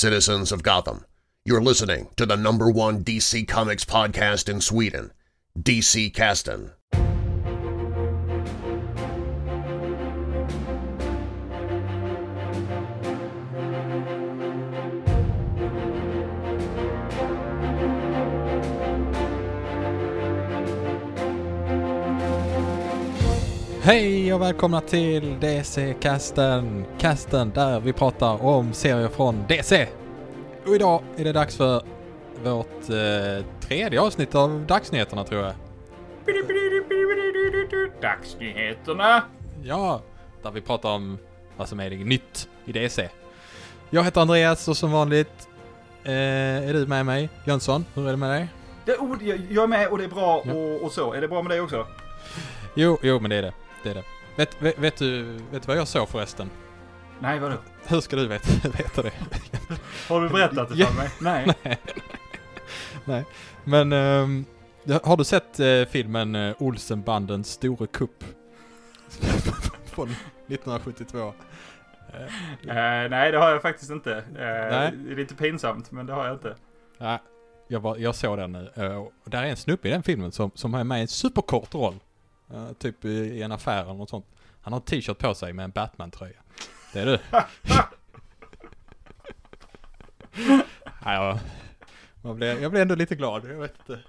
citizens of Gotham. You're listening to the number one DC Comics podcast in Sweden, DC Kasten. Hej och välkomna till DC-casten. Casten där vi pratar om serier från DC. Och idag är det dags för vårt eh, tredje avsnitt av Dagsnyheterna tror jag. Dagsnyheterna. Ja, där vi pratar om vad som är nytt i DC. Jag heter Andreas och som vanligt eh, är du med mig. Jönsson, hur är det med dig? Det, oh, jag, jag är med och det är bra Ja. och, och så. Är det bra med dig också? Jo, jo men det är det. Det är det. Vet, vet, vet, du, vet du vad jag såg förresten? Nej, vadå? Hur ska du veta, veta det? Har du berättat det Ja. för mig? Nej. Nej. Nej. Men ehm, har du sett eh, filmen eh, Olsenbandens store kupp? Från 1972. Eh, Eh, nej, det har jag faktiskt inte. Eh, Nej. Det är lite pinsamt, men det har jag inte. nej, jag, var, jag såg den nu. eh, och där är en snubbe i den filmen som, som är med i en superkort roll. Eh, typ i, en affär eller något sånt. Han har en t-shirt på sig med en Batman-tröja. Det är du. Nej, jag, blev, jag blev ändå lite glad. Jag vet inte.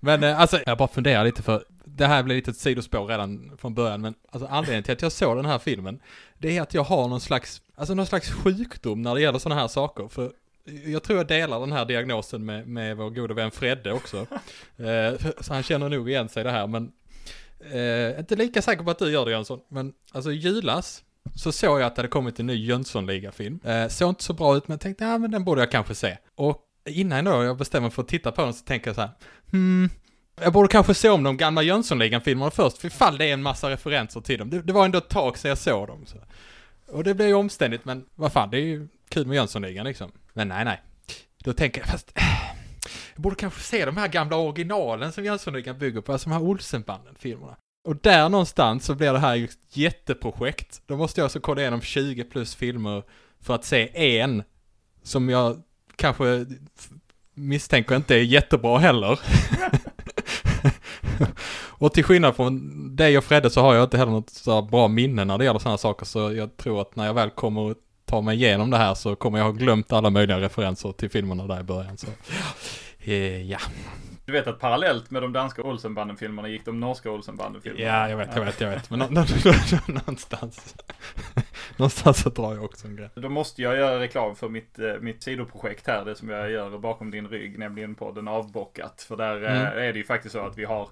Men eh, alltså, jag bara funderar lite för det här blev lite ett sidospår redan från början, men alltså anledningen till att jag såg den här filmen, det är att jag har någon slags, alltså någon slags sjukdom när det gäller sådana här saker. För jag tror jag delar den här diagnosen med, med vår gode vän Fredde också. Eh, så han känner nog igen sig i det här, men eh, inte lika säker på att du gör det Jönsson. Men alltså i julas så såg jag att det hade kommit en ny Jönssonliga-film. Eh, såg inte så bra ut, men tänkte, ja men den borde jag kanske se. Och innan då jag bestämmer mig för att titta på den så tänker jag så här, hmm, jag borde kanske se om de gamla Jönssonligan-filmerna först, för ifall det är en massa referenser till dem. Det, det var ändå ett tag sedan jag såg dem. Så. Och det blir ju omständigt, men vad fan, det är ju kul med Jönssonligan liksom. Men nej, nej. Då tänker jag, fast... Jag borde kanske se de här gamla originalen som Jönssonligan bygger på, alltså de här Olsenbanden-filmerna. Och där någonstans så blir det här ju ett jätteprojekt. Då måste jag alltså kolla igenom 20 plus filmer för att se en som jag kanske misstänker inte är jättebra heller. och till skillnad från dig och Fredde så har jag inte heller något så bra minne när det gäller sådana saker så jag tror att när jag väl kommer ta mig igenom det här så kommer jag ha glömt alla möjliga referenser till filmerna där i början. Så. Eh, ja. Du vet att parallellt med de danska Olsenbanden-filmerna gick de norska Olsenbanden-filmerna. ja, jag vet, jag vet, jag vet. Men nå- nå- nå- någonstans, någonstans så drar jag också en grej. Då måste jag göra reklam för mitt, eh, mitt sidoprojekt här, det som jag gör bakom din rygg, nämligen podden Avbockat. För där eh, Mm. är det ju faktiskt så att vi har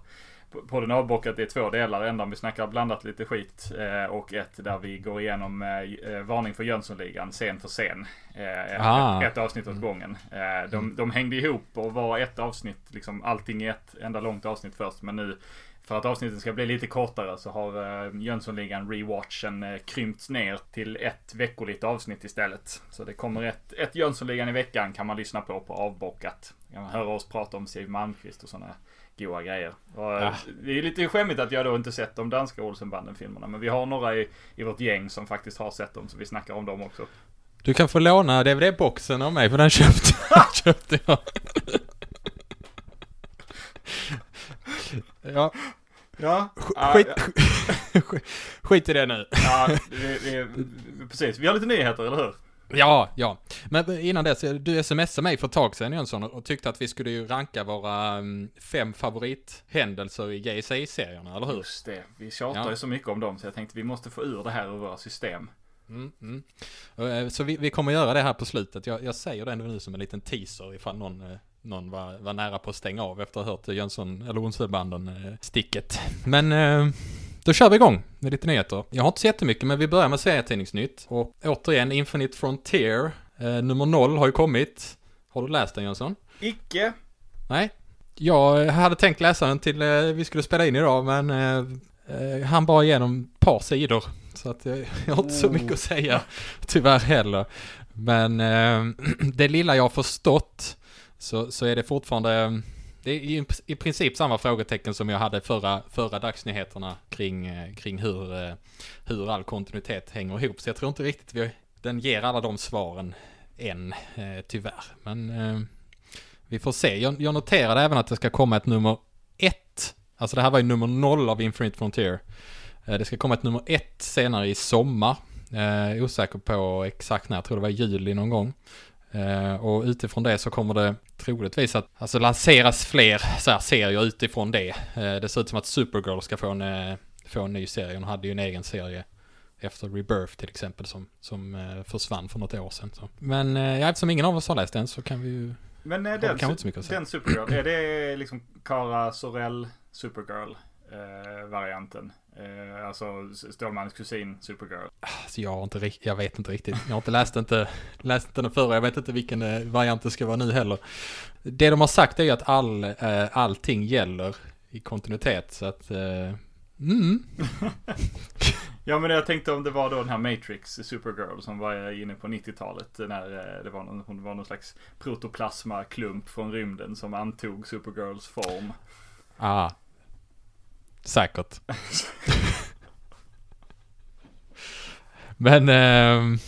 Podden Avbockat är två delar, en där vi snackar blandat lite skit eh, och ett där vi går igenom eh, eh, Varning för Jönssonligan, scen för scen. Eh, Ah. ett, ett avsnitt åt gången. Eh, de, de hängde ihop och var ett avsnitt, liksom allting i ett enda långt avsnitt först. Men nu för att avsnitten ska bli lite kortare så har Jönssonligan rewatchen uh, krympts ner till ett veckoligt avsnitt istället. Så det kommer ett, ett Jönssonligan i veckan kan man lyssna på på avbockat. Kan man höra oss prata om Siw Malmkvist och sådana goa grejer. Och, eh, Ah. Det är lite skämmigt att jag då inte sett de danska Olsenbanden-filmerna. Men vi har några i, i vårt gäng som faktiskt har sett dem så vi snackar om dem också. Du kan få låna DVD-boxen av mig för den köpte, köpte jag. ja, Ja, skit, skit, skit i det nu. ja det, det, precis. Vi har lite nyheter, eller hur? Ja, ja. Men innan dess, du smsade mig för ett tag sedan Jönsson och tyckte att vi skulle ju ranka våra mm, fem favorithändelser i GSI-serierna, eller hur? Just det. Vi tjatar Ja. ju så mycket om dem så jag tänkte vi måste få ur det här ur våra system. Mm, mm. Eh, Så vi, vi kommer göra det här på slutet. Jag, jag säger det ändå nu som en liten teaser ifall någon, eh, någon var, var nära på att stänga av efter att ha hört Jönsson, eller Olsenbanden eh, sticket. Men då kör vi igång med lite nyheter. Jag har inte så jättemycket, men vi börjar med serietidningsnytt. Och återigen, Infinite Frontier, eh, nummer 0 har ju kommit. Har du läst den Jönsson? Icke. Nej. Jag hade tänkt läsa den till eh, vi skulle spela in idag, men eh, eh, han bara igenom ett par sidor. Så att jag, jag har inte så mycket att säga, tyvärr heller. Men eh, det lilla jag har förstått så, så är det fortfarande det är i, i princip samma frågetecken som jag hade förra, förra dagsnyheterna kring, eh, kring hur, eh, hur all kontinuitet hänger ihop. Så jag tror inte riktigt vi, den ger alla de svaren än, eh, tyvärr. Men vi får se. Jag, jag noterade även att det ska komma ett nummer ett. Alltså det här var ju nummer noll av Infinite Frontier. Det ska komma ett nummer ett senare i sommar. Eh, osäker på exakt när, jag tror det var juli någon gång. Eh, och utifrån det så kommer det troligtvis att alltså, lanseras fler så här, serier utifrån det. Eh, det ser ut som att Supergirl ska få en, eh, få en ny serie. Hon hade ju en egen serie efter Rebirth till exempel som, som eh, försvann för något år sedan. Så. Men ja, eftersom ingen av oss har läst den så kan vi ju... Men det den, den Supergirl, är det liksom Kara Sorell Supergirl eh, varianten? Eh, alltså Stålmans kusin Supergirl. Alltså jag, har inte, jag vet inte riktigt. Jag har inte läst, inte, läst inte den förra. Jag vet inte vilken eh, variant det ska vara nu heller. Det de har sagt är ju att all, eh, allting gäller i kontinuitet. Så att... Eh, mm. Ja men jag tänkte om det var då den här Matrix Supergirl som var inne på 90-talet. När eh, det var någon, hon var någon slags protoplasmaklump från rymden som antog Supergirls form. Ah. Säkert. Men... ehm,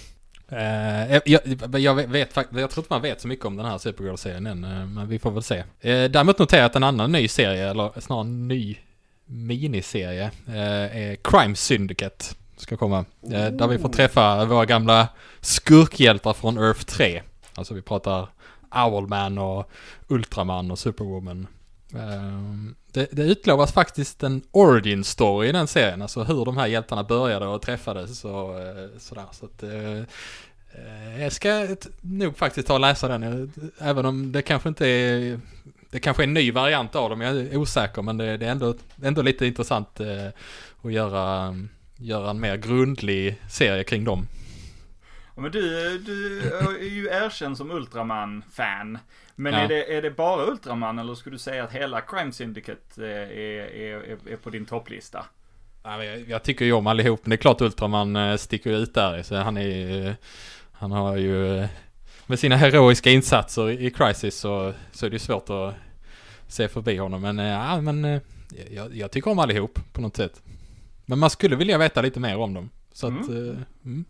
eh, jag, jag, vet, jag tror inte man vet så mycket om den här Supergirl-serien än, eh, men vi får väl se. Eh, däremot att en annan ny serie, eller snarare en ny miniserie, eh, är Crime Syndicate. Ska komma. Eh, där vi får träffa våra gamla skurkhjältar från Earth 3. Alltså vi pratar Owlman och Ultraman och Superwoman. Ehm, det, det utlovas faktiskt en origin story i den serien, alltså hur de här hjältarna började och träffades och eh, sådär. Så att, eh, eh, jag ska nog faktiskt ta och läsa den, även om det kanske inte är, det kanske är en ny variant av dem, jag är osäker, men det, det är ändå, ändå lite intressant att göra, göra en mer grundlig serie kring dem. Men du, du är ju erkänd som Ultraman-fan. Men Ja. är, det, är det bara Ultraman eller skulle du säga att hela Crime Syndicate eh, är, är, är, på din topplista? Jag, jag tycker ju om allihop, men det är klart Ultraman eh, sticker ut där. Så han är han har ju, eh, med sina heroiska insatser i Crisis så, så är det ju svårt att se förbi honom. Men ja, men jag, jag tycker om allihop på något sätt. Men man skulle vilja veta lite mer om dem. Så att, eh, mm.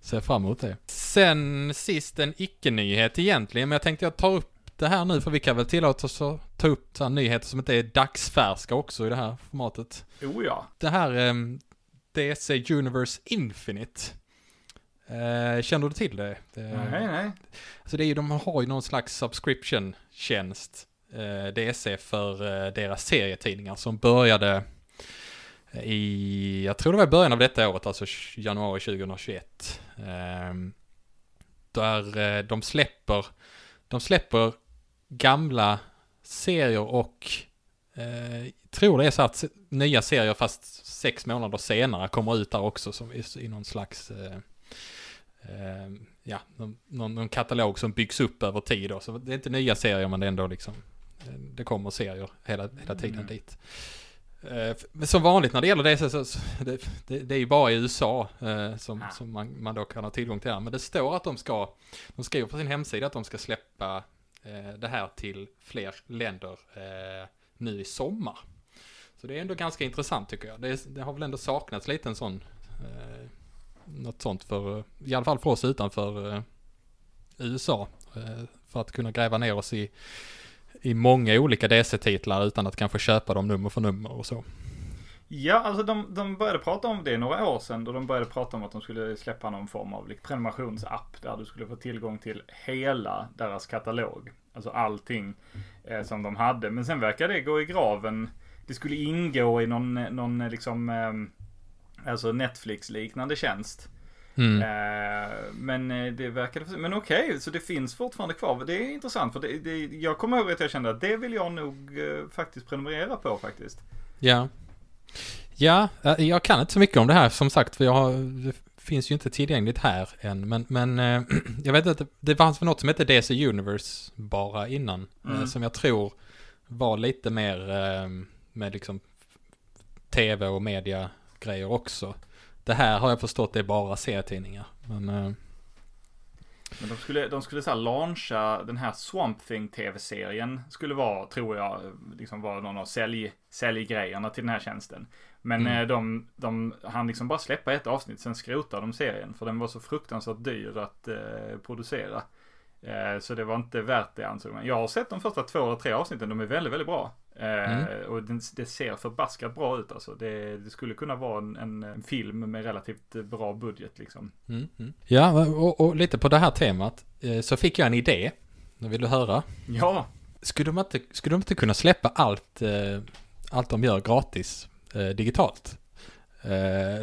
Ser fram emot det. Sen sist en icke-nyhet egentligen, men jag tänkte jag tar upp det här nu för vi kan väl tillåta oss att ta upp nyheter som inte är dagsfärska också i det här formatet Oh ja. det här um, DC Universe Infinite. Eh, känner du till det? det Nej, nej. Alltså det är ju, de har ju någon slags subscription-tjänst, eh, DC, för eh, deras serietidningar som började i, jag tror det var i början av detta året, alltså januari 2021. Eh, där eh, de släpper, de släpper gamla serier och eh, tror det är så att nya serier fast sex månader senare kommer ut där också som i, någon slags eh, eh, ja, någon, någon, katalog som byggs upp över tid då. Så det är inte nya serier men det är ändå liksom det kommer serier hela, hela tiden Mm. dit. Eh, Men som vanligt när det gäller det så, så, det, det, det är ju bara i USA eh, som, Ah. som man, man då kan ha tillgång till det här. Men det står att de ska, de skriver på sin hemsida att de ska släppa eh, det här till fler länder eh, nu i sommar. Så det är ändå ganska intressant tycker jag. Det, det har väl ändå saknats lite en sån, eh, något sånt för, eh, i alla fall för oss utanför eh, USA. För att kunna gräva ner oss i, i många olika DC-titlar utan att kanske köpa dem nummer för nummer och så. Ja, alltså de, de började prata om det några år sedan. Då de började prata om att de skulle släppa någon form av like, prenumerationsapp. Där du skulle få tillgång till hela deras katalog. Alltså allting eh, som de hade. Men sen verkar det gå i graven. Det skulle ingå i någon, någon eh, liksom, eh, alltså Netflix-liknande tjänst. Mm. Eh, men eh, det verkade, men okej, så det finns fortfarande kvar. Det är intressant för det, det, jag kommer ihåg att jag kände att det vill jag nog eh, faktiskt prenumerera på faktiskt. Ja. Ja, jag kan inte så mycket om det här som sagt för jag har, det finns ju inte tillgängligt här än. Men, men jag vet att det, det fanns något som hette DC Universe bara innan. Mm. Som jag tror var lite mer med liksom tv och media grejer också. Det här har jag förstått är bara serietidningar. Men, eh, Men de skulle, de skulle så här launcha den här Swamp Thing tv-serien. Skulle vara, tror jag, liksom vara någon av sälj, säljgrejerna till den här tjänsten. Men Mm. eh, de, de han liksom bara släppa ett avsnitt, sen skrotade de serien. För den var så fruktansvärt dyr att eh, producera. Eh, så det var inte värt det ansåg man. Jag har sett de första två eller tre avsnitten, de är väldigt, väldigt bra. Eh, Mm. Och den, det ser förbaskat bra ut alltså. Det, det skulle kunna vara en, en, en film med relativt bra budget liksom. Mm, mm. Ja, och, och lite på det här temat eh, så fick jag en idé. Nu vill du höra? Ja, Skulle de inte, skulle de inte kunna släppa allt, eh, allt de gör gratis eh, digitalt? Eh,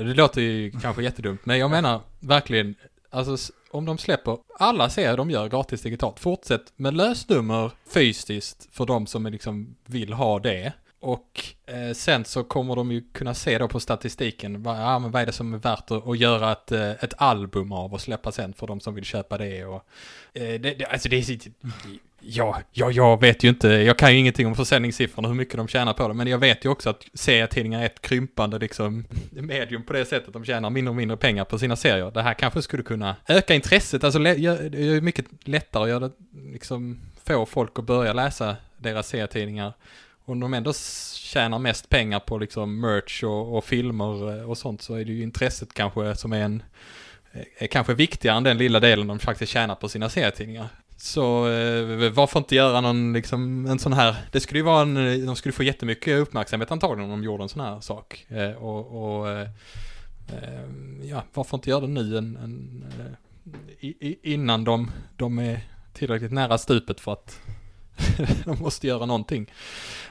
det låter ju kanske jättedumt, men jag menar verkligen, alltså om de släpper alla serier de gör gratis digitalt, fortsätt med lösnummer fysiskt för de som liksom vill ha det. Och eh, sen så kommer de ju kunna se då på statistiken, vad, ja, men vad är det som är värt att, att göra ett, eh, ett album av och släppa sen för de som vill köpa det. Och, eh, det, det alltså det är, ja, ja, jag vet ju inte, jag kan ju ingenting om försäljningssiffrorna, hur mycket de tjänar på det, men jag vet ju också att serietidningar är ett krympande liksom medium på det sättet, de tjänar mindre och mindre pengar på sina serier. Det här kanske skulle kunna öka intresset, alltså det är ju mycket lättare att göra det, liksom få folk att börja läsa deras serietidningar. Om de ändå tjänar mest pengar på liksom merch och, och filmer eh, och sånt så är det ju intresset kanske som är en eh, är kanske viktigare än den lilla delen de faktiskt tjänar på sina serietidningar. Så eh, varför inte göra någon liksom en sån här, det skulle ju vara en, de skulle få jättemycket uppmärksamhet antagligen om de gjorde en sån här sak. Eh, och, och eh, eh, ja, varför inte göra det nu en, en, eh, i, innan de, de är tillräckligt nära stupet för att de måste göra någonting.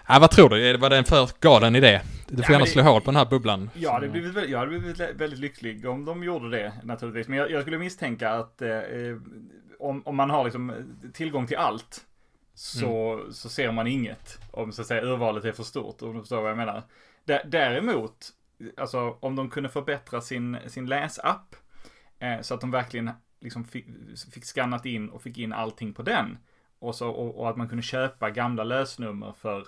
Ja, vad tror du? Var det en för galen idé? Du får Ja, gärna det- slå hål på den här bubblan. Jag hade blivit, jag hade blivit vä- väldigt lycklig om de gjorde det naturligtvis. Men jag, jag skulle misstänka att eh, eh, om, om man har liksom eh, tillgång till allt så, så ser man inget. Om så att säga urvalet är för stort, om du förstår vad jag menar. Dä- Däremot, alltså om de kunde förbättra sin, sin läsapp eh, så att de verkligen liksom fick, fick skannat in och fick in allting på den. Och, så, och, och att man kunde köpa gamla lösnummer för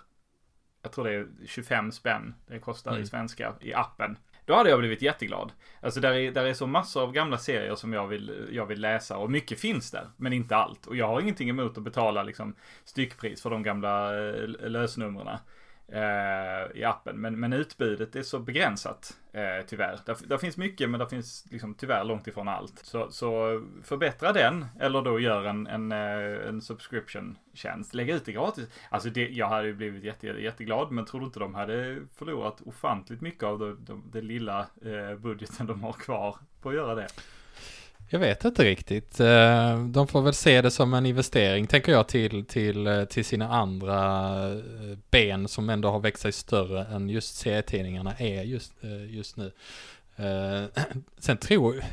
jag tror det är 25 spänn det kostar i Mm. svenska i appen. Då hade jag blivit jätteglad. Alltså där är, där är så massor av gamla serier som jag vill, jag vill läsa och mycket finns där, men inte allt. Och jag har ingenting emot att betala liksom styckpris för de gamla eh, lösnumren Eh, i appen. Men, men utbudet är så begränsat, eh, tyvärr. Där, där finns mycket, men där finns liksom tyvärr långt ifrån allt. Så, så förbättra den, eller då gör en, en, eh, en subscription-tjänst. Lägg ut det gratis. Alltså det, jag hade ju blivit jätte, jätteglad, men tror du inte de hade förlorat ofantligt mycket av den de, de, lilla eh, budgeten de har kvar på att göra det? Jag vet inte riktigt. Eh, de får väl se det som en investering, tänker jag, till, till, eh, till sina andra eh, ben som ändå har växt sig större än just serietidningarna är just, just nu. Sen tror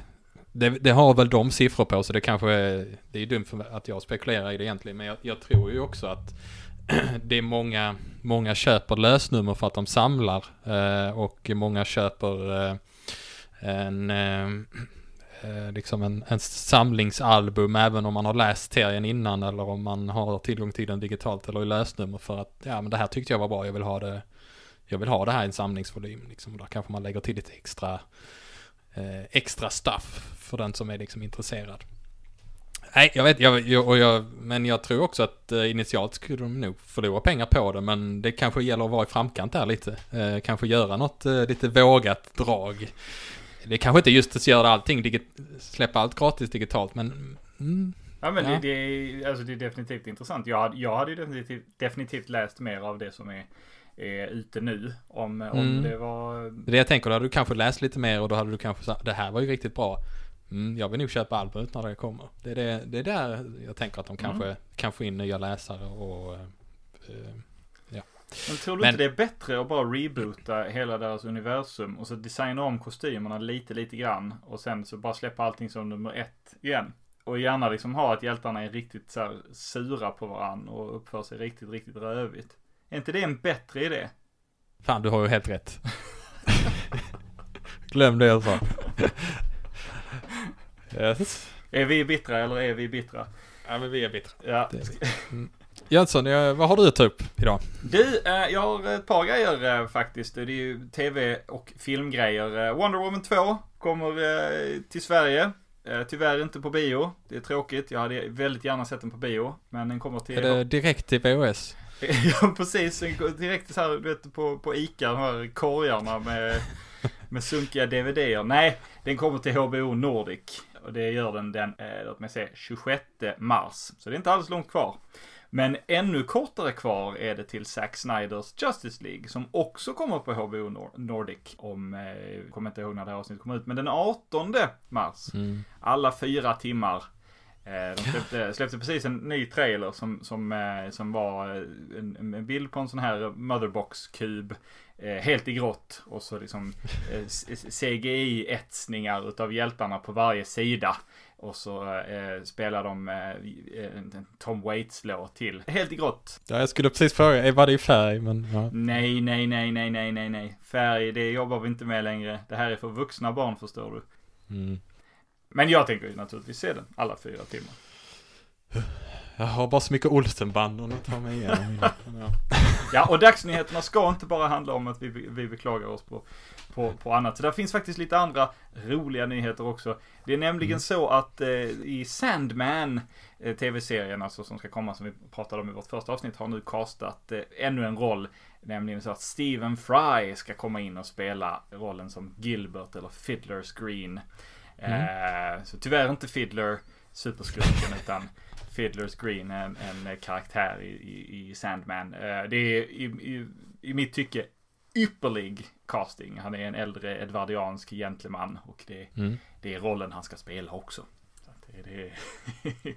det, det har väl de siffror på, så det kanske är, det är dumt för att jag spekulerar i det egentligen, men jag, jag tror ju också att det är många, många köper lösnummer för att de samlar och många köper en Eh, liksom en, en samlingsalbum även om man har läst serien innan eller om man har tillgång till den digitalt eller i lösnummer för att ja men det här tyckte jag var bra, jag vill ha det jag vill ha det här i en samlingsvolym liksom. Där kanske man lägger till lite extra eh, extra stuff för den som är liksom intresserad. Nej, jag vet, jag, jag, och jag, men jag tror också att eh, initialt skulle de nog förlora pengar på det, men det kanske gäller att vara i framkant där lite. Eh, kanske göra något eh, lite vågat drag. Det kanske inte just att göra allting, digit- släppa allt gratis digitalt, men mm, Ja men Ja. Det, det, är, alltså det är definitivt intressant. Jag, hade- jag hade ju definitivt, definitivt läst mer av det som är, är ute nu. Om, om Mm. det var... det jag tänker, då hade du kanske läst lite mer och då hade du kanske sagt, det här var ju riktigt bra. Mm, jag vill nog köpa albumet när det kommer. Det är, det, det är där jag tänker att de kanske kan få in nya läsare och eh, eh, Men tror du Men- inte det är bättre att bara reboota hela deras universum och så designa om kostymerna lite, lite grann och sen så bara släppa allting som nummer ett igen? Och gärna liksom ha att hjältarna är riktigt så här sura på varandra och uppför sig riktigt, riktigt rövigt. Är inte det en bättre idé? Fan, du har ju helt rätt. Glöm det jag sa. yes. Är vi bittra eller är vi bittra? Ja, men vi är bittra. Ja. Jönsson, vad har du att ta upp idag? Du, eh, jag har ett par grejer eh, faktiskt. Det är ju tv och filmgrejer. Eh, Wonder Woman 2 kommer till Sverige. Tyvärr inte på bio. Det är tråkigt. Jag hade väldigt gärna sett den på bio. Men den kommer till... Är det direkt till VHS? ja, precis. Den går direkt så här, du vet, på, på Ica, de här korgarna med, med sunkiga DVDer. Nej, den kommer till HBO Nordic. Och det gör den den, eh, låt mig se, 26 mars. Så det är inte alls långt kvar. Men ännu kortare kvar är det till Zack Snyders Justice League som också kommer på HBO Nordic om, eh, kommer inte ihåg när det här avsnittet kommer ut, men den 18 mars. Mm. Alla fyra timmar. Eh, de släppte, släppte precis en ny trailer som, som, eh, som var en, en bild på en sån här motherbox-kub. Helt i grått och så liksom CGI-etsningar utav hjältarna på varje sida. Och så eh, spelar de eh, Tom Waits-låt till. Helt i grått. Ja, jag skulle precis fråga, var det i färg? Men, ja. Nej, nej, nej, nej, nej, nej, nej. Färg, det jobbar vi inte med längre. Det här är för vuxna barn, förstår du. Mm. Men jag tänker ju naturligtvis se den alla fyra timmar. Jag har bara så mycket Olsenband att ta mig igenom. ja. ja, och dagsnyheterna ska inte bara handla om att vi, vi beklagar oss på, på, på annat. Så där finns faktiskt lite andra roliga nyheter också. Det är nämligen mm. så att eh, i Sandman, eh, tv-serien alltså som ska komma som vi pratade om i vårt första avsnitt, har nu castat eh, ännu en roll. Nämligen så att Stephen Fry ska komma in och spela rollen som Gilbert eller Fiddler's Green. Mm. Eh, så tyvärr inte Fiddler, superskurken, utan Fiddler's Green, en, en karaktär i, i, i Sandman. Eh, det är i, i, i mitt tycke ypperlig casting. Han är en äldre edvardiansk gentleman och det, mm. det är rollen han ska spela också. Det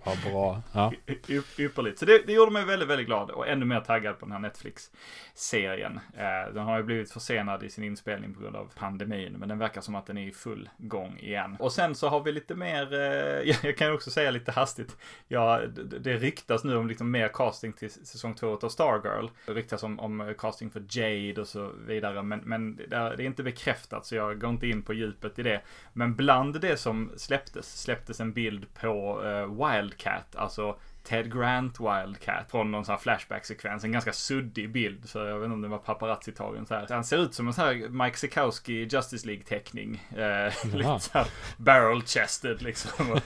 ja, bra. Ja. ypperligt. Så det, det gjorde mig väldigt, väldigt glad och ännu mer taggad på den här Netflix-serien. Eh, den har ju blivit försenad i sin inspelning på grund av pandemin, men den verkar som att den är i full gång igen. Och sen så har vi lite mer, eh, jag kan också säga lite hastigt, ja, det, det ryktas nu om liksom mer casting till säsong två av Stargirl. Det ryktas om, om casting för Jade och så vidare, men, men det är inte bekräftat så jag går inte in på djupet i det. Men bland det som släpptes, släpptes en bild på uh, Wildcat, alltså Ted Grant Wildcat från någon sån här Flashback-sekvens. En ganska suddig bild, så jag vet inte om det var paparazzi-tagen så här. Han ser ut som en sån här Mike Sekowski Justice League-teckning. Eh, lite så här barrel-chested liksom.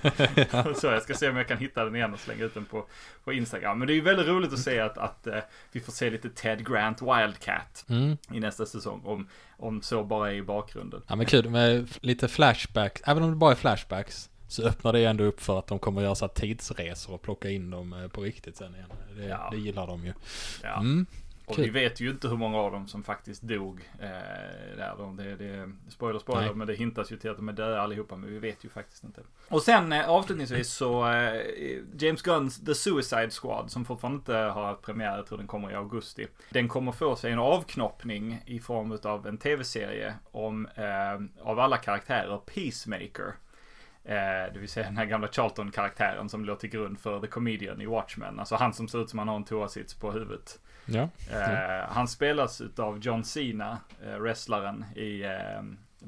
så jag ska se om jag kan hitta den igen och slänga ut den på, på Instagram. Men det är ju väldigt roligt att se att, att uh, vi får se lite Ted Grant Wildcat mm. i nästa säsong. Om, om så bara är i bakgrunden. Ja men kul med lite flashbacks, även om det bara är flashbacks så öppnar det ändå upp för att de kommer göra så här tidsresor och plocka in dem eh, på riktigt sen igen. Det, ja. det gillar de ju. Ja. Mm. Och vi vet ju inte hur många av dem som faktiskt dog. Eh, där. De, det, det, spoiler, spoiler, Nej. men det hintas ju till att de är döda allihopa. Men vi vet ju faktiskt inte. Och sen eh, avslutningsvis så, eh, James Gunns The Suicide Squad, som fortfarande inte har haft premiär, jag tror den kommer i augusti. Den kommer få sig en avknoppning i form av en tv-serie om, eh, av alla karaktärer, Peacemaker. Eh, det vill säga den här gamla Charlton-karaktären som låg till grund för The Comedian i Watchmen. Alltså han som ser ut som han har en toasits på huvudet. Ja. Eh, han spelas av John Cena, eh, wrestlaren i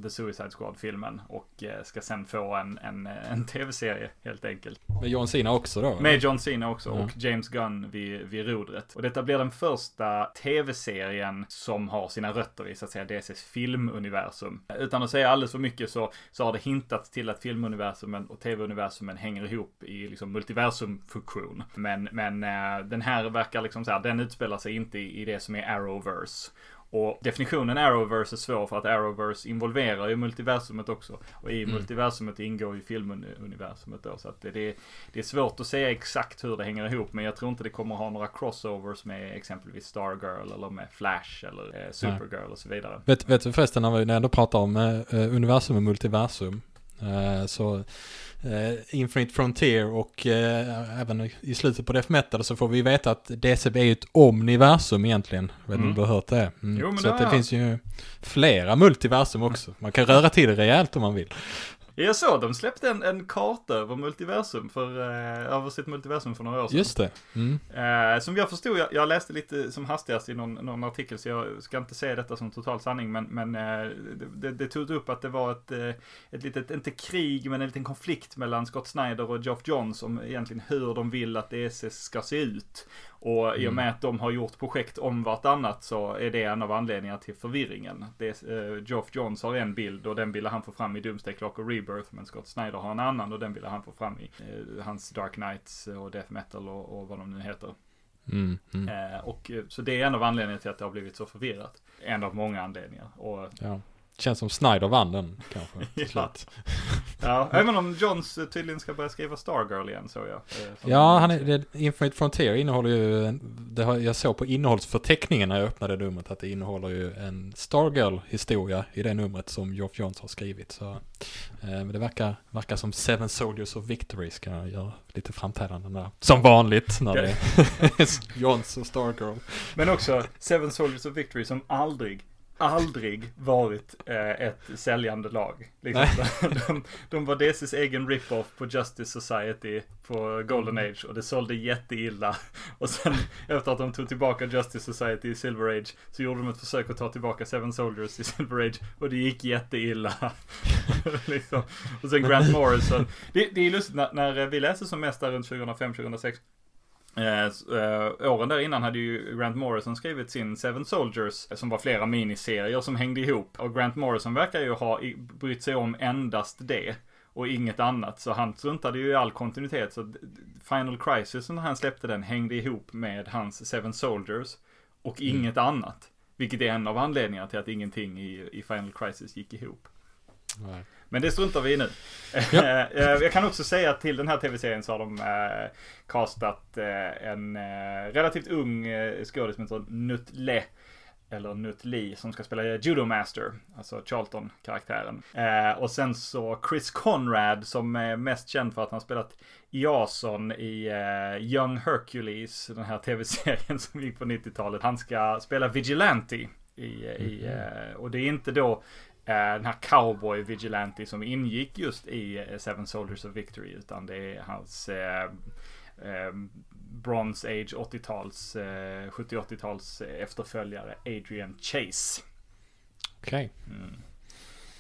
The Suicide Squad-filmen och eh, ska sen få en, en, en tv-serie helt enkelt. Med John Cena också då? Med John Cena också mm. och James Gunn vid, vid rodret. Och detta blir den första tv-serien som har sina rötter i så att säga DCs filmuniversum. Utan att säga alldeles för mycket så, så har det hintats till att filmuniversumen och tv-universumen hänger ihop i liksom multiversumfunktion. Men, men äh, den här verkar liksom så här, den utspelar sig inte i, i det som är Arrowverse. Och definitionen Arrowverse är svår för att Arrowverse involverar ju multiversumet också. Och i mm. multiversumet ingår ju filmuniversumet då. Så att det, det, det är svårt att säga exakt hur det hänger ihop. Men jag tror inte det kommer ha några crossovers med exempelvis Stargirl eller med Flash eller eh, Supergirl och så vidare. Vet, vet du förresten när vi ändå pratar om eh, universum och multiversum. Eh, så eh, Infinite Frontier och eh, även i slutet på Def Metal så får vi veta att DCB är ett omniversum egentligen. Jag vet inte mm. om du har hört det? Mm. Jo, så det det finns ju flera multiversum också. Man kan röra till det rejält om man vill. Jag såg de släppte en, en karta över multiversum för, eh, över sitt multiversum för några år sedan. Just det. Mm. Eh, som jag förstod, jag, jag, läste lite som hastigast i någon, någon, artikel så jag ska inte säga detta som total sanning men, men eh, det, det, tog upp att det var ett, eh, ett litet, inte krig men en liten konflikt mellan Scott Snyder och Geoff Johns om egentligen hur de vill att ESS ska se ut. Och i och Mm. med att de har gjort projekt om vartannat så är det en av anledningarna till förvirringen. Det är, eh, Geoff Johns har en bild och den ville han få fram i Doomsday Clock och Rebirth. Men Scott Snyder har en annan och den ville han få fram i eh, hans Dark Knights och Death Metal och, och vad de nu heter. Mm, mm. Eh, och, eh, så det är en av anledningarna till att det har blivit så förvirrat. En av många anledningar. Och, Ja. Känns som Snyder vann den kanske till Ja. slut. ja, även om Johns eh, tydligen ska börja skriva Stargirl igen så jag. eh, Ja, han är, det, Infinite Frontier innehåller ju, en, det har, jag såg på innehållsförteckningen när jag öppnade numret att det innehåller ju en Stargirl-historia i det numret som Geoff Johns har skrivit. Så, eh, det verkar, verkar som Seven Soldiers of Victory ska göra lite framträdanden där. Som vanligt när det är Johns och Stargirl. Men också Seven Soldiers of Victory som aldrig, aldrig varit eh, ett säljande lag. Liksom, de, de var DCs egen rip-off på Justice Society på Golden Age och det sålde jätteilla. Och sen efter att de tog tillbaka Justice Society i Silver Age så gjorde de ett försök att ta tillbaka Seven Soldiers i Silver Age och det gick jätteilla. liksom. Och sen Grant Morrison. Det, det är lustigt när, när vi läste som mest där runt 2005-2006 Eh, eh, åren där innan hade ju Grant Morrison skrivit sin Seven Soldiers, eh, som var flera miniserier som hängde ihop. Och Grant Morrison verkar ju ha brytt sig om endast det. Och inget annat. Så han struntade ju i all kontinuitet. Så Final Crisis när han släppte den hängde ihop med hans Seven Soldiers. Och inget annat. Vilket är en av anledningarna till att ingenting i, i Final Crisis gick ihop. Nej. Men det struntar vi i nu. Ja. Eh, Jag kan också säga att till den här tv-serien så har de eh, castat eh, en relativt ung eh, skådis som heter Nutle. Eller Nut Lee som ska spela Judo Master. Alltså Charlton-karaktären. Eh, och sen så Chris Conrad som är mest känd för att han spelat Jason i eh, Young Hercules. Den här tv-serien som gick på 90-talet. Han ska spela Vigilante. I, i, eh, och det är inte då den här cowboy vigilante som ingick just i eh, Seven Soldiers of Victory. Utan det är hans eh, eh, Bronze Age 80-tals, eh, 70-80-tals efterföljare Adrian Chase. Okej.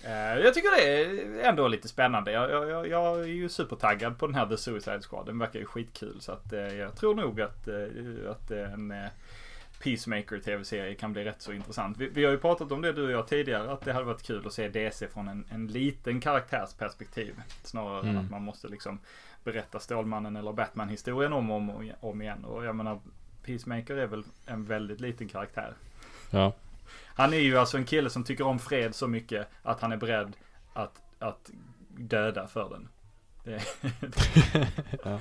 Eh, jag tycker det är ändå lite spännande. Jag, jag, jag, är ju supertaggad på den här The Suicide Squad. Den verkar ju skitkul. Så att, eh, jag tror nog att, eh, att en eh, Peacemaker tv-serie kan bli rätt så intressant. Vi, vi har ju pratat om det du och jag tidigare. Att det hade varit kul att se DC från en, en liten karaktärsperspektiv. Snarare än Mm. att man måste liksom berätta Stålmannen eller Batman-historien om och om, om igen. Och jag menar, Peacemaker är väl en väldigt liten karaktär. Ja. Han är ju alltså en kille som tycker om fred så mycket att han är beredd att, att döda för den. Det, ja.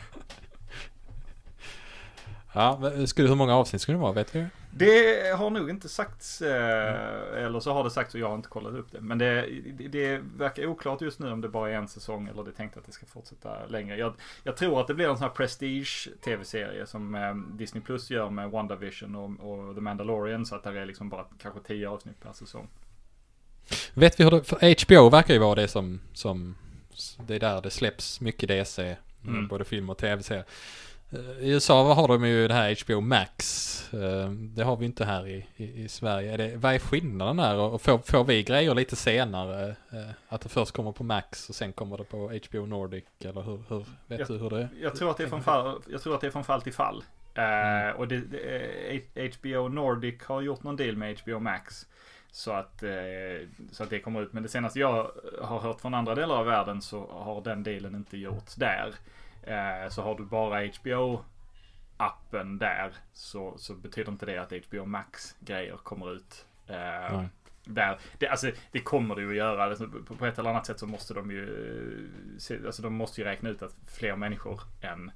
Ja, skulle, hur många avsnitt skulle det vara? Vet vi? det har nog inte sagts, eh, eller så har det sagts och jag har inte kollat upp det. Men det, det, det verkar oklart just nu om det bara är en säsong eller det är tänkt att det ska fortsätta längre. Jag, jag tror att det blir en sån här prestige tv-serie som eh, Disney Plus gör med WandaVision och, och The Mandalorian. Så att det är liksom bara kanske tio avsnitt per säsong. Vet vi hur det, för HBO verkar ju vara det som, som det är där det släpps mycket DC, Mm. både film och tv-serier. Eh, I USA har de ju det här HBO Max. Eh, Det har vi inte här i, i, i Sverige. Är det, vad är skillnaden där? Och får, får vi grejer lite senare? eh, Att det först kommer på Max och sen kommer det på HBO Nordic? Eller hur, hur vet Ja. du hur det är? Jag tror att det är från fall, jag tror att det är från fall till fall. Eh, och det, det, HBO Nordic har gjort någon deal med HBO Max. Så att, så att det kommer ut. Men det senaste jag har hört från andra delar av världen så har den dealen inte gjorts där. Eh, så har du bara HBO appen där så, så betyder inte det att HBO Max grejer kommer ut. Eh, där, det, alltså, det kommer det ju att göra. Alltså, på, på ett eller annat sätt så måste de ju eh, alltså, de måste ju räkna ut att fler människor än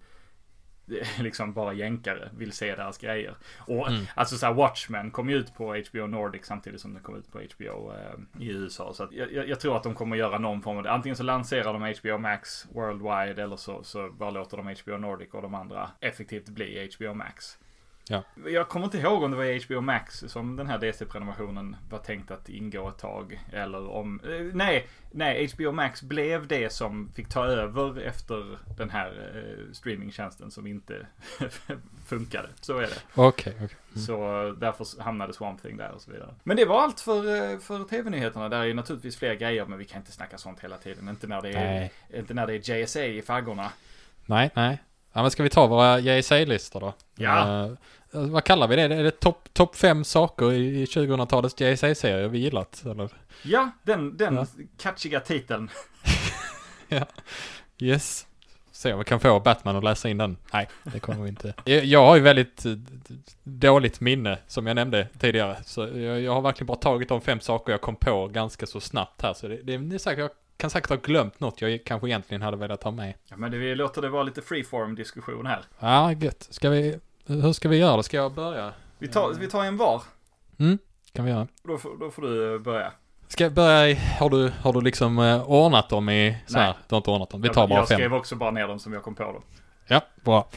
liksom bara jänkare vill se deras grejer. Och Mm. alltså så här, Watchmen kom ju ut på HBO Nordic samtidigt som den kom ut på HBO eh, i USA. Så jag, jag tror att de kommer göra någon form av det. Antingen så lanserar de HBO Max worldwide eller så, så bara låter de HBO Nordic och de andra effektivt bli HBO Max. Ja. Jag kommer inte ihåg om det var HBO Max som den här DC-prenumerationen var tänkt att ingå ett tag. Eller om... Eh, nej, nej, HBO Max blev det som fick ta över efter den här eh, streamingtjänsten som inte funkade. Så är det. Okej, okej. Mm. Så därför hamnade Swamp Thing där och så vidare. Men det var allt för, eh, för tv-nyheterna. Där är ju naturligtvis fler grejer, men vi kan inte snacka sånt hela tiden. Inte när det är, Nej. inte när det är JSA i faggorna. Nej, nej. Ja men ska vi ta våra JSA-listor då? Ja. Eh, vad kallar vi det? Är det topp top fem saker i, i 2000-talets JSA-serier vi gillat? Eller? Ja, den, den Ja. catchiga titeln. Yes. Se om vi kan få Batman att läsa in den. Nej, det kommer vi inte. Jag, jag har ju väldigt eh, dåligt minne, som jag nämnde tidigare. Så jag, jag har verkligen bara tagit de fem saker jag kom på ganska så snabbt här. Så det, det är säkert, jag kan säkert ha glömt något jag kanske egentligen hade velat ha med. Ja, men det, vi låter det vara lite freeform diskussion här. Ja, gött. Ska vi, hur ska vi göra det? Ska jag börja? Vi tar, vi tar en var. Mm, kan vi göra. Då får, då får du börja. Ska jag börja i, har du, har du liksom eh, ordnat dem i så här? Nej. Du har inte ordnat dem? Vi tar bara jag fem. skrev också bara ner dem som jag kom på dem. Ja, bra.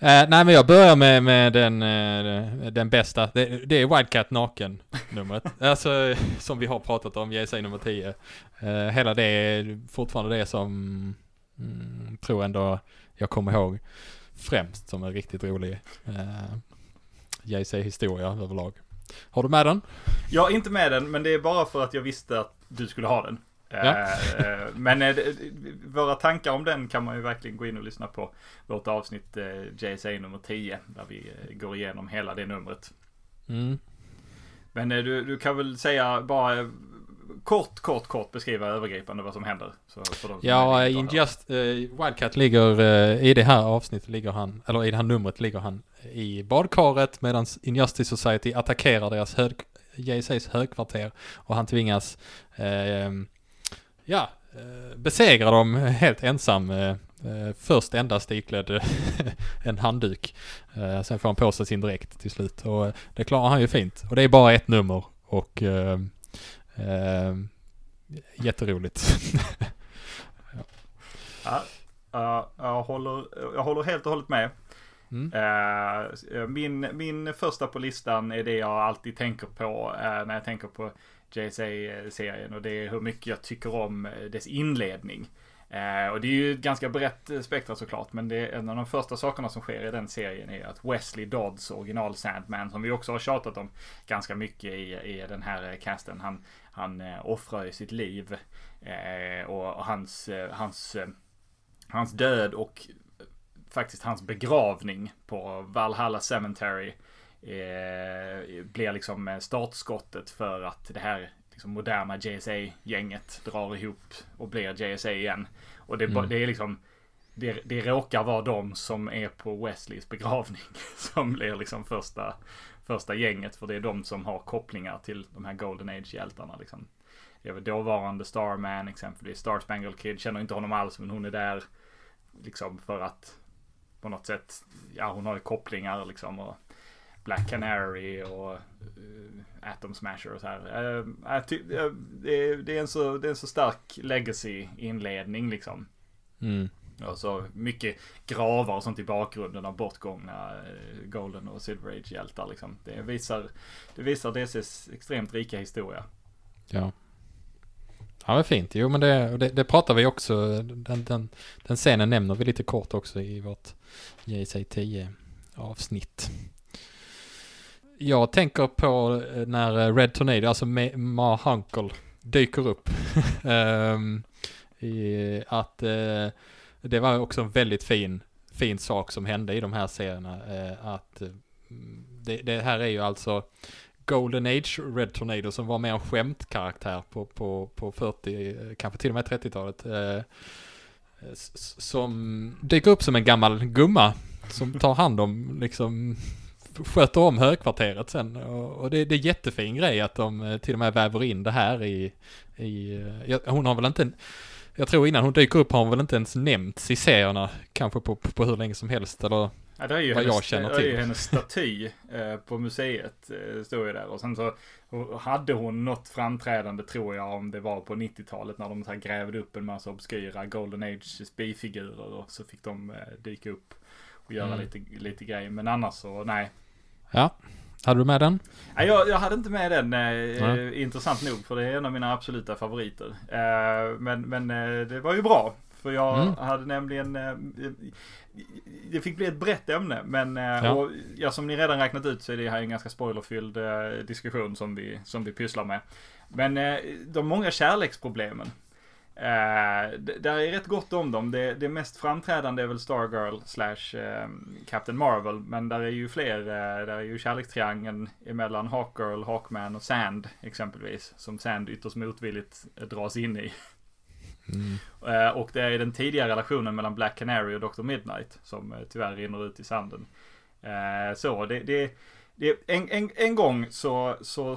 Eh, nej men jag börjar med, med den, eh, den bästa. Det, det är Wildcat naken numret. alltså som vi har pratat om, JSA nummer 10. Eh, hela det är fortfarande det som mm, tror ändå jag kommer ihåg främst som en riktigt rolig eh, JSA-historia överlag. Har du med den? Jag är inte med den, men det är bara för att jag visste att du skulle ha den. Ja. Eh, eh, men eh, våra tankar om den kan man ju verkligen gå in och lyssna på. Vårt avsnitt eh, JSA nummer 10, där vi går igenom hela det numret. Mm. Men du, du kan väl säga bara kort, kort, kort beskriva övergripande vad som händer. Så som Ja. Injust, eh, Wildcat ligger, eh, i det här avsnittet ligger han, eller i det här numret ligger han i badkaret medan Injustice Society attackerar deras hög, JSAs högkvarter och han tvingas, eh, ja, eh, besegra dem helt ensam. Eh, eh, först endast iklädd en handduk. Sen får han på sig sin dräkt till slut och det klarar han ju fint. Och det är bara ett nummer och eh, eh, jätteroligt. Ja, ja, jag, håller, jag håller helt och hållet med. Mm. Min, min första på listan är det jag alltid tänker på när jag tänker på JSA-serien och det är hur mycket jag tycker om eh, dess inledning. Eh, och det är ju ett ganska brett eh, spektra såklart, men det är en av de första sakerna som sker i den serien är att Wesley Dodds original Sandman, som vi också har tjatat om ganska mycket i, i den här eh, casten, han, han eh, offrar ju sitt liv. Eh, och hans, hans, hans död och faktiskt hans begravning på Valhalla Cemetery eh, blir liksom eh, startskottet för att det här liksom moderna JSA-gänget drar ihop och blir JSA igen. Och det, Mm. det är liksom det, det råkar vara de som är på Wesleys begravning som blir liksom första, första gänget. För det är de som har kopplingar till de här Golden Age-hjältarna. Liksom. Det är väl dåvarande Starman exempelvis. Star Spangled Kid känner inte honom alls men hon är där liksom för att på något sätt, ja hon har ju kopplingar liksom. Och Black Canary och uh, Atom Smasher och så här. Uh, ty- eh, det, är, det, är en så, det är en så stark legacy-inledning liksom. Mm. Och så mycket gravar och sånt i bakgrunden av bortgångna eh, Golden och Silver Age-hjältar liksom. Det visar, det visar DCs extremt rika historia. Ja. Ja men fint. Jo men det, det, det pratar vi också, den, den, den scenen nämner vi lite kort också i vårt JSA 10 avsnitt. Jag tänker på eh, när eh, Red Tornado, alltså Ma- Hunkel, dyker upp. um, i, att uh, det var också en väldigt fin, fin sak som hände i de här serierna. Uh, att det, det här är ju alltså Golden Age Red Tornado som var mer en skämtkaraktär på, på, på 40, kanske till och med 30-talet. Uh, som dyker upp som en gammal gumma som tar hand om, liksom, sköter om högkvarteret sen. Och, och det, det är jättefin grej att de eh, till och med väver in det här i, i eh, hon har väl inte, jag tror innan hon dyker upp har hon väl inte ens nämnts i serierna, kanske på, på, på hur länge som helst eller Ja, det är ju Vad hennes, jag känner det är ju till. hennes staty eh, på museet. Eh, står ju där. Och sen så hade hon något framträdande tror jag om det var på 90-talet när de så här grävde upp en massa obskyra Golden Age bifigurer och så fick de eh, dyka upp och göra Mm. lite, lite grejer. Men annars så nej. Ja, hade du med den? Nej, jag, jag hade inte med den, eh, intressant nog, för det är en av mina absoluta favoriter. Eh, men men eh, det var ju bra, för jag Mm. hade nämligen... Eh, det fick bli ett brett ämne, men eh, Ja. och, ja, som ni redan räknat ut så är det här en ganska spoilerfylld eh, diskussion som vi, som vi pysslar med. Men de många kärleksproblemen Uh, där är rätt gott om dem. Det, det mest framträdande är väl Stargirl slash uh, Captain Marvel. Men där är ju fler. Uh, där är ju kärlekstriangeln emellan Hawkgirl, Hawkman och Sand exempelvis. Som Sand ytterst motvilligt dras in i. Mm. och det är den tidiga relationen mellan Black Canary och Dr. Midnight. Som tyvärr rinner ut i sanden. så det, det, det en, en, en gång så, så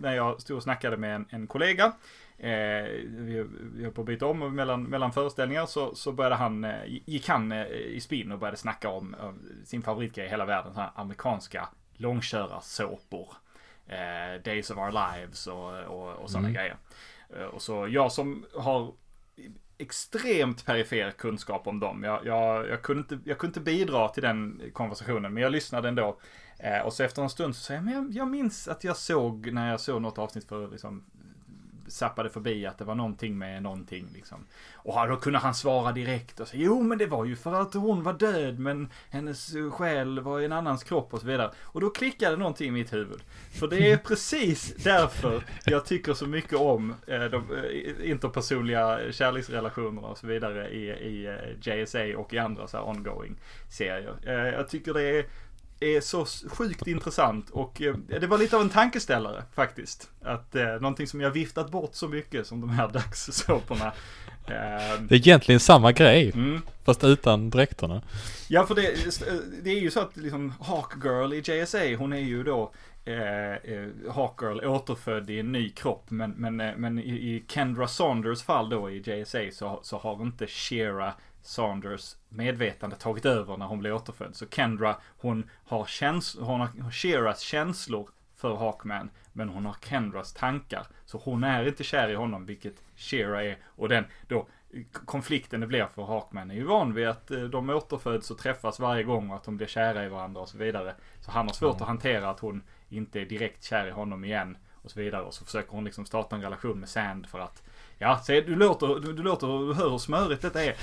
när jag stod och snackade med en, en kollega Eh, vi, vi höll på att byta om mellan, mellan föreställningar så, så började han, eh, gick han eh, i spinn och började snacka om eh, sin favoritgrej i hela världen, så här amerikanska långkörarsåpor. Eh, Days of Our Lives och, och, och sådana mm. grejer. Eh, och så jag som har extremt perifer kunskap om dem. Jag, jag, jag, kunde inte, jag kunde inte bidra till den konversationen, men jag lyssnade ändå. Eh, och så efter en stund så säger jag, men jag, jag minns att jag såg när jag såg något avsnitt för liksom zappade förbi att det var någonting med någonting liksom. Och då kunde han svara direkt och säga jo men det var ju för att hon var död men hennes eh, själ var i en annans kropp och så vidare. Och då klickade någonting i mitt huvud. För det är precis därför jag tycker så mycket om eh, de eh, interpersonliga kärleksrelationerna och så vidare i, i eh, JSA och i andra så här ongoing serier. Eh, jag tycker det är är så sjukt intressant och eh, det var lite av en tankeställare faktiskt. Att eh, någonting som jag viftat bort så mycket som de här dagssåporna. Eh, det är egentligen samma grej, mm. fast utan dräkterna. Ja, för det, det är ju så att liksom Hawkgirl i JSA, hon är ju då eh, eh, Hawkgirl återfödd i en ny kropp. Men, men, eh, men i, i Kendra Saunders fall då i JSA så, så har inte Shera Saunders medvetande tagit över när hon blir återfödd. Så Kendra, hon har, käns hon har Sheras känslor för Hawkman, men hon har Kendras tankar. Så hon är inte kär i honom, vilket Shera är. Och den då konflikten det blir för Hawkman är ju van vid att eh, de återföds och träffas varje gång och att de blir kära i varandra och så vidare. Så han har svårt mm. att hantera att hon inte är direkt kär i honom igen och så vidare. Och så försöker hon liksom starta en relation med Sand för att Ja, se, du låter, du, du låter, du hör hur smörigt detta är.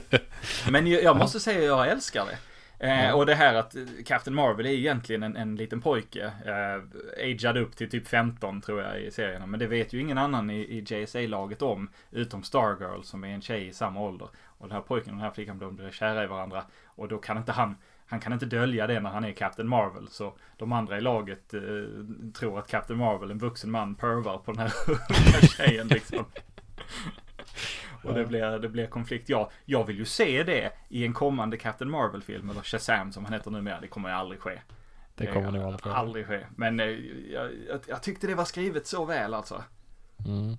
Men jag, jag måste säga att jag älskar det. Eh, och det här att Captain Marvel är egentligen en, en liten pojke. Eh, agead upp till typ 15 tror jag i serierna. Men det vet ju ingen annan i, i JSA-laget om. Utom Stargirl som är en tjej i samma ålder. Och den här pojken och den här flickan de blir kära i varandra. Och då kan inte han han kan inte dölja det när han är Captain Marvel. Så de andra i laget eh, tror att Captain Marvel, en vuxen man, pervar på den här tjejen liksom. Och det blir, det blir konflikt. Ja, jag vill ju se det i en kommande Captain Marvel-film, eller Shazam som han heter numera. Det kommer ju aldrig ske. Det kommer nog aldrig ske. Aldrig ske. Men eh, jag, jag, jag, tyckte det var skrivet så väl alltså. Mm.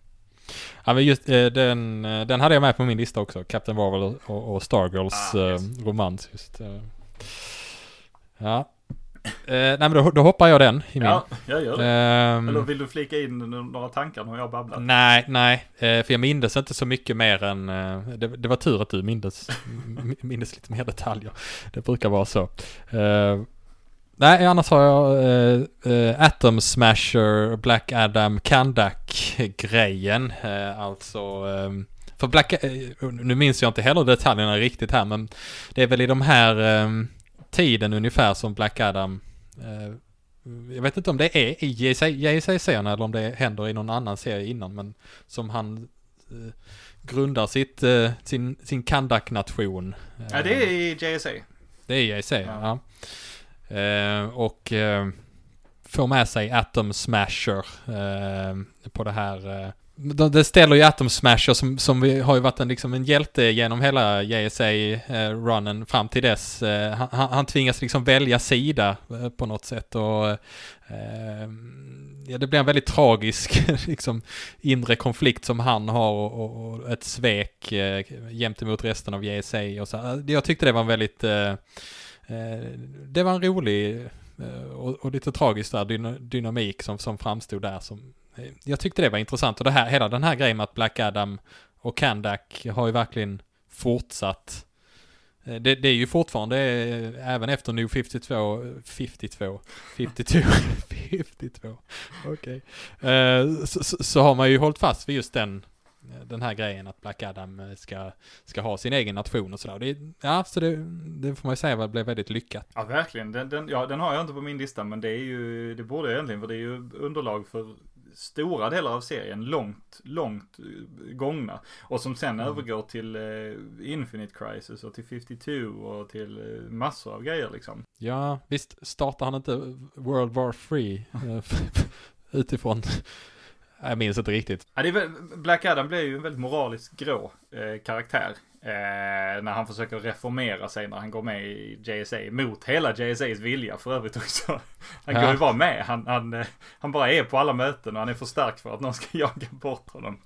Ja men just eh, den, eh, den hade jag med på min lista också. Captain Marvel och, och Stargirls ah, yes. romans just. Ja. Eh, nej men då, då, hoppar jag den i min. Ja, jag gör det. Um, Eller vill du flika in några tankar när jag babblar? Nej, nej. Eh, för jag mindes inte så mycket mer än... Eh, det, det, var tur att du mindes, mindes lite mer detaljer. Det brukar vara så. Uh, nej, annars har jag uh, Atom Smasher, Black Adam, Kandak-grejen. alltså... För Black... nu minns jag inte heller detaljerna riktigt här, men det är väl i de här... Tiden ungefär som Black Adam. Eh, jag vet inte om det är i JSA-serien eller om det händer i någon annan serie innan, men som han eh, grundar sitt, eh, sin, sin Kandak-nation. Ja, det är i JSA. Det är JSA, ja. ja. och får med sig Atom Smasher på det här det ställer ju Atom Smasher som, som vi har ju varit en, liksom en hjälte genom hela JSA-runnen eh, fram till dess. Eh, han, han tvingas liksom välja sida eh, på något sätt och eh, ja, det blir en väldigt tragisk liksom, inre konflikt som han har och, och, och ett svek eh, gentemot resten av JSA och så. Jag tyckte det var en väldigt, eh, det var en rolig och, och lite tragisk där dynamik som, som framstod där som jag tyckte det var intressant och det här, hela den här grejen med att Black Adam och Kandak har ju verkligen fortsatt. Eh, det, det är ju fortfarande, eh, även efter New 52, 52, 52, 52, okej. Okay. Så, så, så, har man ju hållit fast vid just den, den här grejen att Black Adam ska, ska ha sin egen nation och sådär. Det, ja, så det, det får man ju säga blev väldigt lyckat. Ja, verkligen. Den, den, ja, den har jag inte på min lista, men det är ju, det borde jag egentligen, för det är ju underlag för stora delar av serien långt, långt eh, gångna. Och som sen Mm. övergår till eh, Infinite Crisis och till 52 och till eh, massor av grejer liksom. Ja, visst startar han inte World War 3 eh, utifrån? Jag minns inte riktigt. Ja, det är väl, Black Adam blir ju en väldigt moraliskt grå eh, karaktär. Eh, när han försöker reformera sig när han går med i JSA. Mot hela JSAs vilja för övrigt också. Han Ja. går ju bara med. Han, han, eh, han bara är på alla möten och han är för stark för att någon ska jaga bort honom.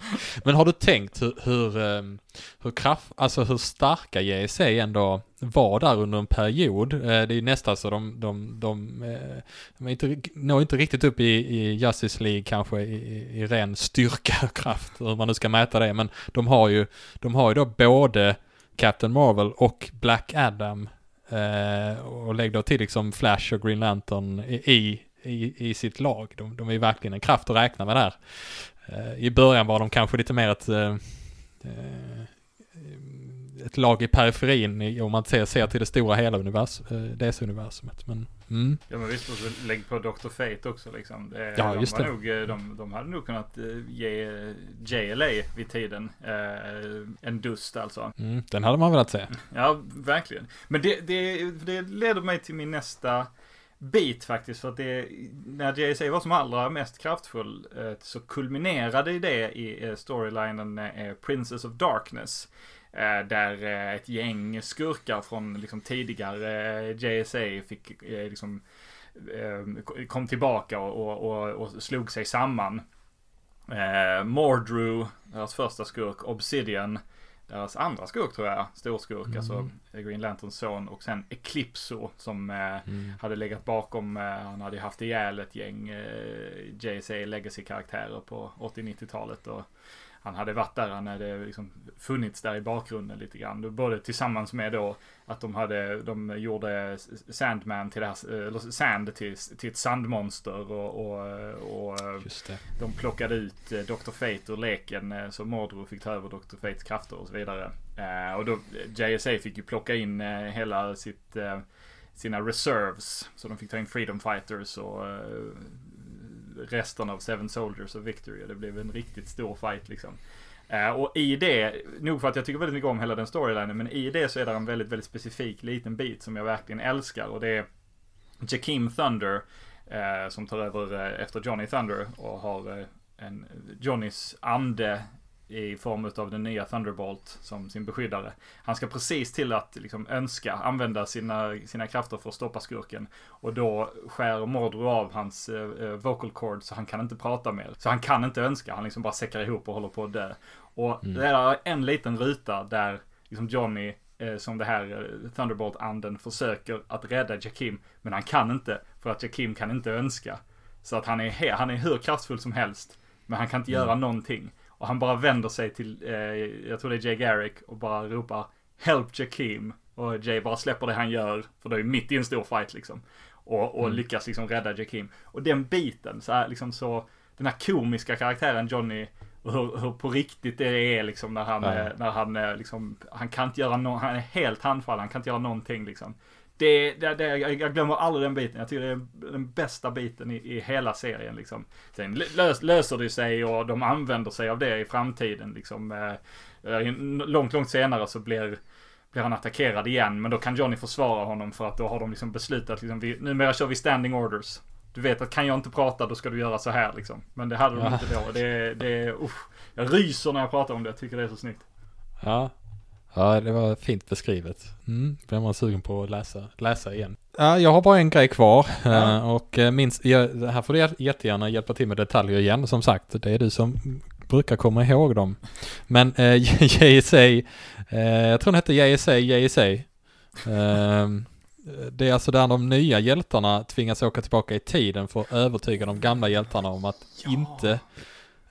Men har du tänkt hur, hur, ehm, hur kraft, alltså hur starka JEC ändå var där under en period? Eh, det är ju nästan så de, de, de, eh, de är inte, når inte riktigt upp i, i Justice League kanske i, i, ren styrka och kraft, hur man nu ska mäta det. Men de har ju, de har ju då både Captain Marvel och Black Adam. Eh, och lägg då till liksom Flash och Green Lantern i, i, i sitt lag. De, de är ju verkligen en kraft att räkna med där. Eh, I början var de kanske lite mer ett, eh, eh, ett lag i periferin om man ser, ser till det stora hela univers, DC-universumet. Men, mm, Ja men visst, och så lägg på Dr. Fate också liksom. Det, Ja, de, just var det. Nog, de, de hade nog kunnat ge JLA vid tiden en dust alltså. mm, den hade man velat se. Ja, verkligen. Men det, det, det leder mig till min nästa bit faktiskt. För att det, när JSA var som allra mest kraftfull eh, så kulminerade det i eh, storylinen eh, Princess of Darkness. Eh, där eh, ett gäng skurkar från liksom, tidigare eh, JSA fick eh, liksom eh, kom tillbaka och, och, och, och slog sig samman. Eh, Mordrew, deras första skurk, Obsidian, deras andra skurk tror jag, storskurk, Mm. alltså Green Lanterns son och sen Eclipso som eh, Mm. hade legat bakom, eh, han hade haft ihjäl ett gäng eh, JSA Legacy-karaktärer på 80-90-talet och han hade varit där, han hade liksom funnits där i bakgrunden lite grann. Både tillsammans med då att de hade, de gjorde Sandman till det här, eller Sand till, till ett sandmonster och, och, och de plockade ut eh, Dr. Fate ur leken eh, så Mordru fick ta över Dr. Fates krafter och så vidare. Eh, och då, JSA fick ju plocka in hela sitt, sina reserves. Så de fick ta in Freedom Fighters och resten av Seven Soldiers of Victory. Och det blev en riktigt stor fight liksom. Eh, och i det, nog för att jag tycker väldigt mycket om hela den storylinen, men i det så är det en väldigt, väldigt specifik liten bit som jag verkligen älskar. Och det är Jakim Thunder eh, som tar över eh, efter Johnny Thunder och har en Johnnys ande i form av den nya Thunderbolt som sin beskyddare. Han ska precis till att liksom önska, använda sina, sina krafter för att stoppa skurken. Och då skär Mordru av hans eh, eh, vocal cord så han kan inte prata mer. Så han kan inte önska, han liksom bara säckar ihop och håller på att dö. Och Mm. det är en liten ruta där liksom Johnny eh, som det här eh, Thunderbolt-anden försöker att rädda Jakim. Men han kan inte, för att Jakim kan inte önska. Så att han är, han är hur kraftfull som helst. Men han kan inte göra någonting. Och han bara vänder sig till, eh, jag tror det är Jay Garrick, och bara ropar Help Jakim. Och Jay bara släpper det han gör, för det är mitt i en stor fight liksom. Och, och Mm. lyckas liksom rädda Jakim. Och den biten, så här, liksom så, den här komiska karaktären Johnny, och hur, hur på riktigt det är liksom när han, Ja. eh, när han eh, liksom, han kan inte göra någon, han är helt handfallen, han kan inte göra någonting liksom. Det, det, det, jag glömmer aldrig den biten. Jag tycker det är den bästa biten i, i hela serien liksom. Sen lös, löser det sig och de använder sig av det i framtiden liksom. Eh, eh, långt, långt senare så blir, blir han attackerad igen. Men då kan Johnny försvara honom för att då har de liksom beslutat liksom, vi, numera kör vi standing orders. Du vet att kan jag inte prata då ska du göra så här liksom. Men det hade de Ja. inte då. Det, det, usch. Jag ryser när jag pratar om det. Jag tycker det är så snyggt. Ja. Ja, det var fint beskrivet. Mm, blir man sugen på att läsa, läsa igen. Ja, jag har bara en grej kvar. Ja. eh, Och eh, minst, här får du jättegärna hjälpa till med detaljer igen. Som sagt, det är du som brukar komma ihåg dem. Men eh, JSA, eh, jag tror den hette JSA, JSA. Eh, det är alltså där de nya hjältarna tvingas åka tillbaka i tiden för att övertyga de gamla hjältarna om att Ja. inte,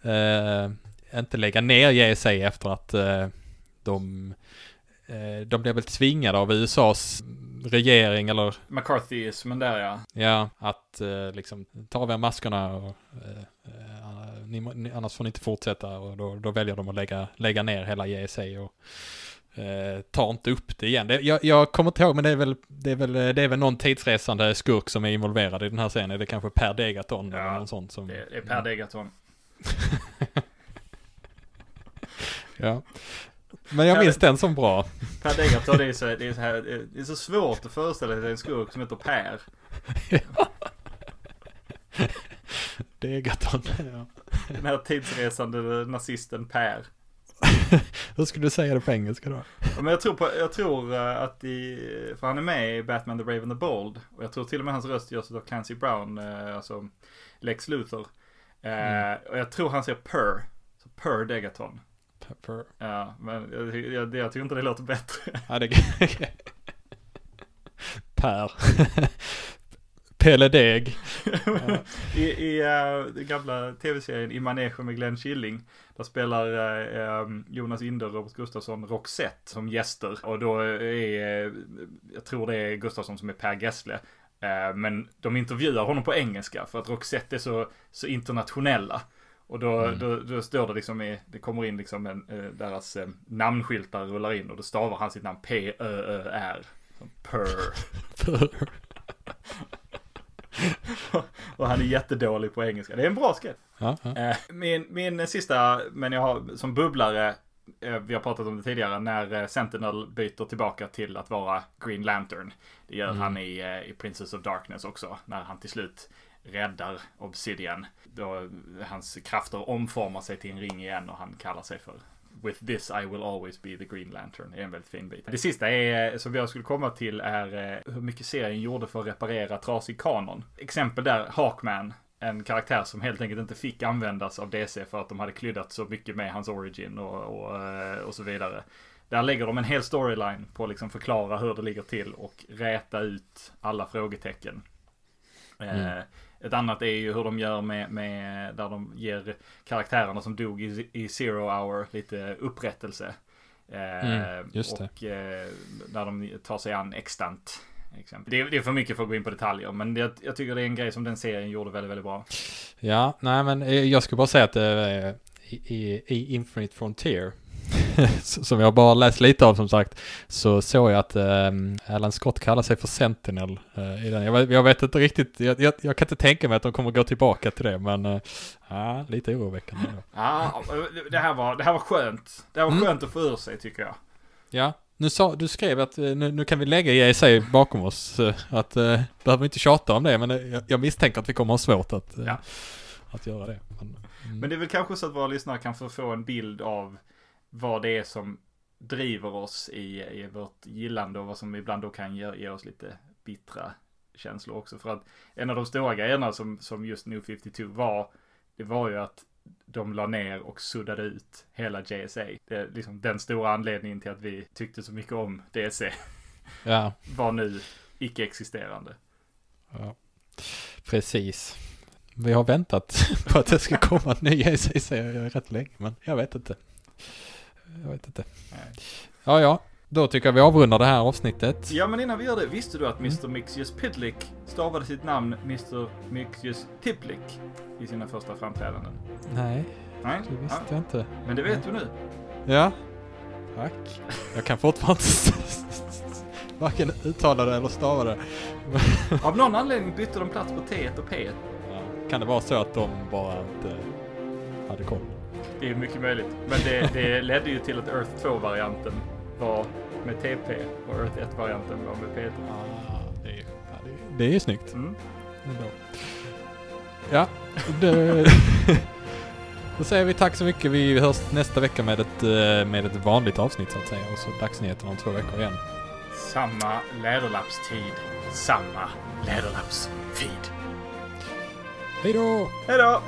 eh, inte lägga ner JSA efter att eh, de, eh, de blev väl tvingade av USAs regering eller McCarthyismen där ja. ja, att eh, liksom ta av er maskerna och eh, ni, annars får ni inte fortsätta och då, då väljer de att lägga, lägga ner hela JSA och eh, tar inte upp det igen. Det, jag, jag kommer inte ihåg, men det är, väl, det, är väl, det är väl någon tidsresande skurk som är involverad i den här serien. Är det kanske Per Degaton Ja, eller något sånt som... Det är Per Degaton. Ja. Men jag minns den som bra. Per Degaton, det är, så, det, är så här, det är så svårt att föreställa sig en skurk som heter Per. Degaton, ja. Den här tidsresande nazisten Per. Hur skulle du säga det på engelska då? Ja, Men jag tror, på, jag tror eh, att i, för han är med i Batman the Brave and the Bold. Och jag tror till och med hans röst görs av Clancy Brown, eh, alltså Lex Luthor. Eh, Och jag tror han säger Per. Så Per Degaton. Pepper. Ja, men jag, jag, jag tycker inte det låter bättre. Ja, det... per. Pelle Deg. I, i eh, den gamla tv-serien I manegen med Glenn Killing. Där spelar eh, Jonas Inde och Robert Gustafsson Roxette som gäster. Och då är, eh, jag tror det är Gustafsson som är Per Gessle. Men de intervjuar honom på engelska för att Roxette är så, så internationella. Och då, Mm. då, då står det liksom i, det kommer in liksom en, eh, deras eh, namnskyltar rullar in och då stavar han sitt namn P-Ö-Ö-R. Per. Och han är jättedålig på engelska. Det är en bra sketch. Ja, ja. Eh, Min, min sista, men jag har som bubblare, vi har pratat om det tidigare, när Sentinel byter tillbaka till att vara Green Lantern. Det gör Mm. han i, i Princess of Darkness också, när han till slut räddar Obsidian. Då hans krafter omformar sig till en ring igen och han kallar sig för With this I will always be the Green Lantern. Det är en väldigt fin bit. Det sista är, eh, som jag skulle komma till är eh, hur mycket serien gjorde för att reparera trasig kanon. Exempel där, Hawkman. En karaktär som helt enkelt inte fick användas av DC för att de hade klyddat så mycket med hans origin och, och, eh, och så vidare. Där lägger de en hel storyline på att liksom förklara hur det ligger till och räta ut alla frågetecken. Eh, mm. Ett annat är ju hur de gör med, med där de ger karaktärerna som dog i, i Zero Hour lite upprättelse. Eh, Mm, just det. och eh, där de tar sig an extant. Det, är, det är för mycket för att gå in på detaljer, men det, jag tycker det är en grej som den serien gjorde väldigt, väldigt bra. ja, nej men eh, jag skulle bara säga att eh, i, i Infinite Frontier, som jag bara läst lite av som sagt, så såg jag att eh, Alan Scott kallar sig för Sentinel eh, i den. Jag, vet- jag vet inte riktigt, jag, jag, jag kan inte tänka mig att de kommer gå tillbaka till det, men eh, ja, lite oroväckande. Ja, det här var, det här var skönt. Det här var Mm. skönt att få ur sig tycker jag. Ja, nu sa, du skrev att eh, nu, nu kan vi lägga JSA bakom oss. eh, Att, eh, behöver inte tjata om det, men eh, jag, jag misstänker att vi kommer ha svårt att, Ja. att göra det. Men, mm. Men det är väl kanske så att våra lyssnare kan få, få en bild av vad det är som driver oss i, i vårt gillande och vad som ibland då kan ge, ge oss lite bittra känslor också. För att en av de stora grejerna som, som just New 52 var, det var ju att de la ner och suddade ut hela JSA. Det är liksom den stora anledningen till att vi tyckte så mycket om DC Ja, var nu icke-existerande. ja, precis. Vi har väntat på att det ska komma en ny JSA-serie rätt länge, men jag vet inte. Jag vet inte. Nej. Ja, ja. Då tycker jag vi avrundar det här avsnittet. Ja, men innan vi gör det, visste du att Mr. Mixius Pitlick stavade sitt namn Mr. Mixius Tiplick i sina första framträdanden? Nej, Nej, det visste ja, jag inte. men det vet du nu. Ja. Tack. Jag kan fortfarande varken uttala det eller stava det. Av någon anledning bytte de plats på T och P. Ja, kan det vara så att de bara inte hade koll? Det är mycket möjligt. Men det, det ledde ju till att Earth 2-varianten var med TP och Earth 1-varianten var med P1. Ah, det, är, det, är- ju snyggt Mm. Ja, det, då säger vi tack så mycket. Vi hörs nästa vecka med ett, eh, med ett vanligt avsnitt så att säga. Och så dagsnyheterna om två veckor igen. Samma läderlappstid, samma läderlappsfeed. Hej då! Hej då!